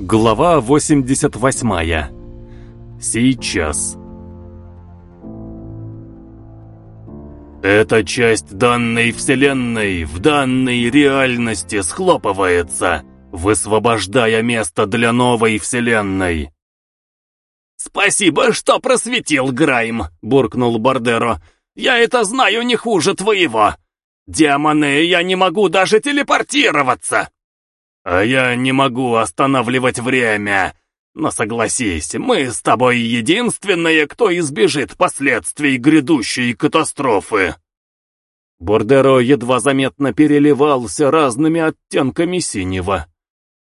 Глава 88. Сейчас. Эта часть данной вселенной в данной реальности схлопывается, высвобождая место для новой вселенной. «Спасибо, что просветил, Грайм», — буркнул Бардеро. «Я это знаю не хуже твоего. Демоны, я не могу даже телепортироваться!» «А я не могу останавливать время. Но согласись, мы с тобой единственные, кто избежит последствий грядущей катастрофы». Бордеро едва заметно переливался разными оттенками синего.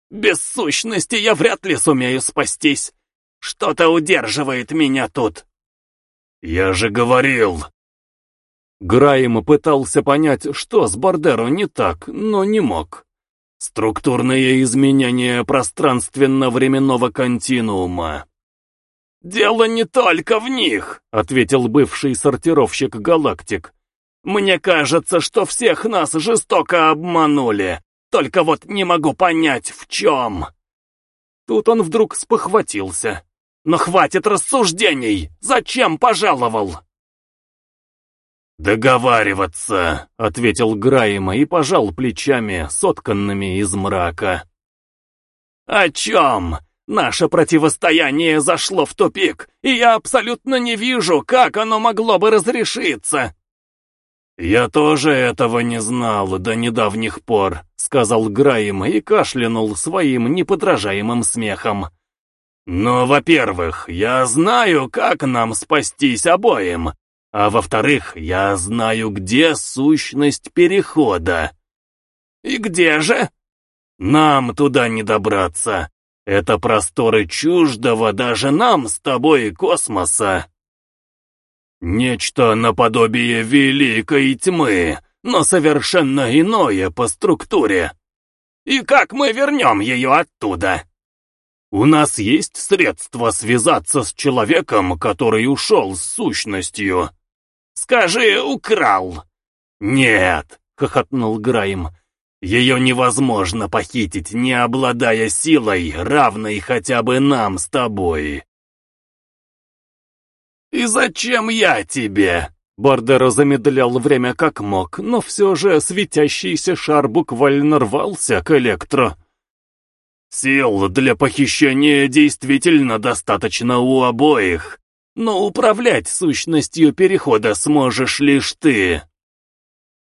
«Без сущности я вряд ли сумею спастись. Что-то удерживает меня тут». «Я же говорил, Граем пытался понять, что с Бардеро не так, но не мог. Структурные изменения пространственно-временного континуума. «Дело не только в них», — ответил бывший сортировщик галактик. «Мне кажется, что всех нас жестоко обманули. Только вот не могу понять, в чем». Тут он вдруг спохватился. «Но хватит рассуждений! Зачем пожаловал?» «Договариваться», — ответил Граема и пожал плечами, сотканными из мрака. «О чем? Наше противостояние зашло в тупик, и я абсолютно не вижу, как оно могло бы разрешиться». «Я тоже этого не знал до недавних пор», — сказал Граем и кашлянул своим неподражаемым смехом. «Но, во-первых, я знаю, как нам спастись обоим, а во-вторых, я знаю, где сущность перехода. И где же? Нам туда не добраться. Это просторы чуждого даже нам с тобой космоса. Нечто наподобие великой тьмы, но совершенно иное по структуре. И как мы вернем ее оттуда? У нас есть средства связаться с человеком, который ушел с сущностью. Скажи, украл!» «Нет!» — хохотнул Грайм. «Ее невозможно похитить, не обладая силой, равной хотя бы нам с тобой». «И зачем я тебе?» Бардеро замедлял время как мог, но все же светящийся шар буквально рвался к электро. «Сил для похищения действительно достаточно у обоих но управлять сущностью перехода сможешь лишь ты.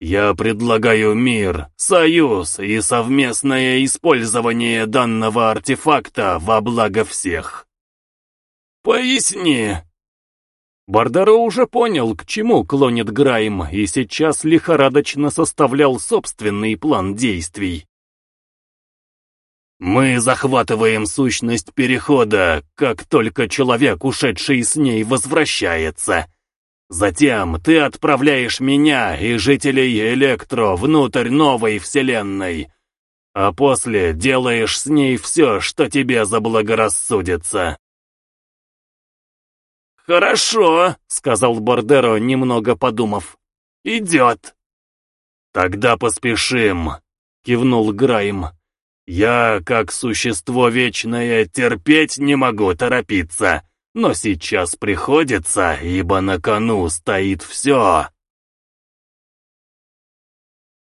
Я предлагаю мир, союз и совместное использование данного артефакта во благо всех. Поясни. Бардаро уже понял, к чему клонит Грайм, и сейчас лихорадочно составлял собственный план действий. Мы захватываем сущность Перехода, как только человек, ушедший с ней, возвращается. Затем ты отправляешь меня и жителей Электро внутрь новой вселенной, а после делаешь с ней все, что тебе заблагорассудится. «Хорошо», — сказал Бордеро, немного подумав. «Идет». «Тогда поспешим», — кивнул Грайм. Я, как существо вечное, терпеть не могу торопиться, но сейчас приходится, ибо на кону стоит все.